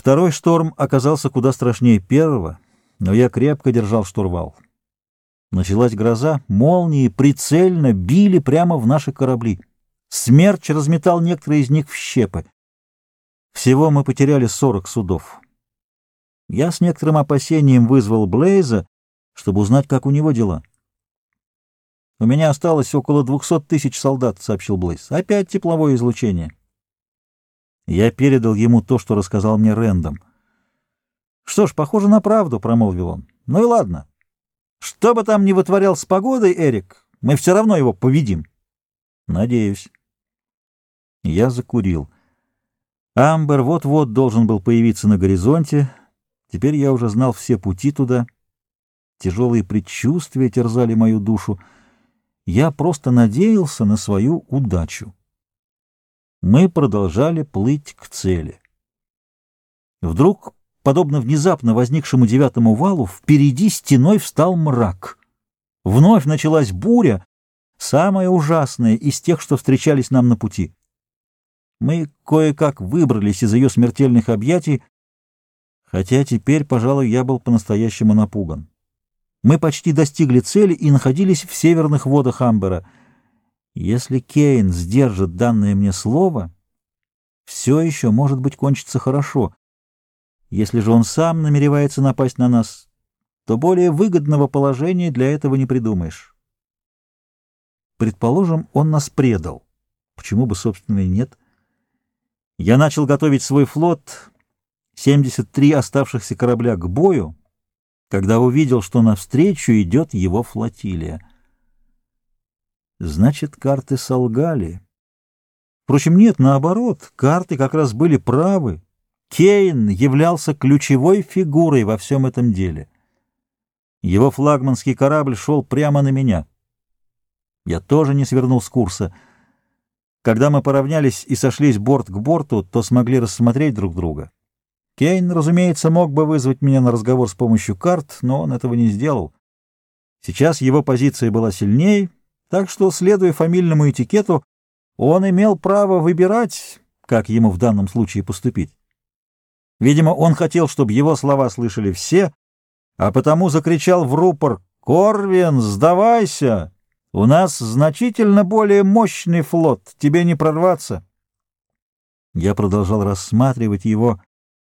Второй шторм оказался куда страшнее первого, но я крепко держал штурвал. Началась гроза, молнии прицельно били прямо в наши корабли. Смерч разметал некоторые из них в щепы. Всего мы потеряли 40 судов. Я с некоторым опасением вызвал Блейза, чтобы узнать, как у него дела. «У меня осталось около 200 тысяч солдат», — сообщил Блейз. «Опять тепловое излучение». Я передал ему то, что рассказал мне Рэндом. «Что ж, похоже на правду», — промолвил он. «Ну и ладно. Что бы там ни вытворял с погодой, Эрик, мы все равно его победим». «Надеюсь». Я закурил. Амбер вот-вот должен был появиться на горизонте. Теперь я уже знал все пути туда. Тяжелые предчувствия терзали мою душу. Я просто надеялся на свою удачу мы продолжали плыть к цели. Вдруг, подобно внезапно возникшему девятому валу, впереди стеной встал мрак. Вновь началась буря, самая ужасная из тех, что встречались нам на пути. Мы кое-как выбрались из ее смертельных объятий, хотя теперь, пожалуй, я был по-настоящему напуган. Мы почти достигли цели и находились в северных водах Амбера — если Кейн сдержит данное мне слово, все еще, может быть, кончится хорошо. Если же он сам намеревается напасть на нас, то более выгодного положения для этого не придумаешь. Предположим, он нас предал. Почему бы, собственно, и нет? Я начал готовить свой флот, 73 оставшихся корабля к бою, когда увидел, что навстречу идет его флотилия. Значит, карты солгали. Впрочем, нет, наоборот, карты как раз были правы. Кейн являлся ключевой фигурой во всем этом деле. Его флагманский корабль шел прямо на меня. Я тоже не свернул с курса. Когда мы поравнялись и сошлись борт к борту, то смогли рассмотреть друг друга. Кейн, разумеется, мог бы вызвать меня на разговор с помощью карт, но он этого не сделал. Сейчас его позиция была сильнее, так что, следуя фамильному этикету, он имел право выбирать, как ему в данном случае поступить. Видимо, он хотел, чтобы его слова слышали все, а потому закричал в рупор «Корвин, сдавайся! У нас значительно более мощный флот, тебе не прорваться!» Я продолжал рассматривать его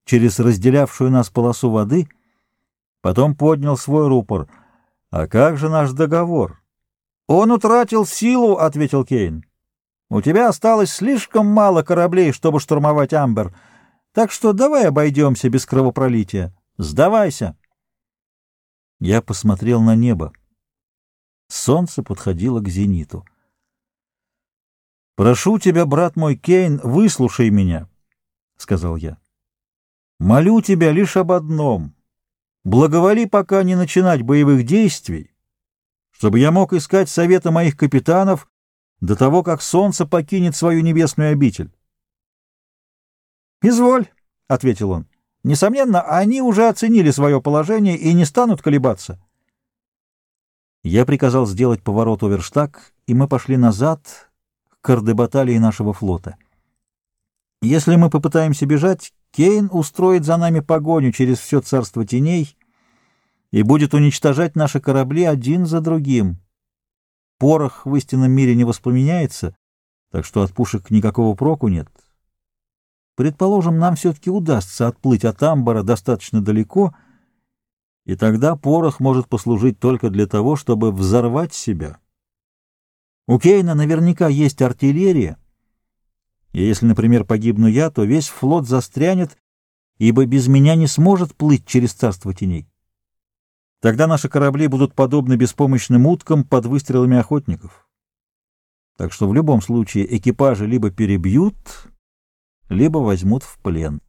через разделявшую нас полосу воды, потом поднял свой рупор. «А как же наш договор?» «Он утратил силу», — ответил Кейн. «У тебя осталось слишком мало кораблей, чтобы штурмовать Амбер, так что давай обойдемся без кровопролития. Сдавайся». Я посмотрел на небо. Солнце подходило к зениту. «Прошу тебя, брат мой Кейн, выслушай меня», — сказал я. «Молю тебя лишь об одном. Благоволи пока не начинать боевых действий, чтобы я мог искать совета моих капитанов до того, как солнце покинет свою небесную обитель. «Изволь», — ответил он. «Несомненно, они уже оценили свое положение и не станут колебаться». Я приказал сделать поворот Оверштаг, и мы пошли назад к кардебаталии нашего флота. Если мы попытаемся бежать, Кейн устроит за нами погоню через все царство теней — и будет уничтожать наши корабли один за другим. Порох в истинном мире не воспламеняется, так что от пушек никакого проку нет. Предположим, нам все-таки удастся отплыть от Амбара достаточно далеко, и тогда порох может послужить только для того, чтобы взорвать себя. У Кейна наверняка есть артиллерия, и если, например, погибну я, то весь флот застрянет, ибо без меня не сможет плыть через царство теней. Тогда наши корабли будут подобны беспомощным уткам под выстрелами охотников. Так что в любом случае экипажи либо перебьют, либо возьмут в плен.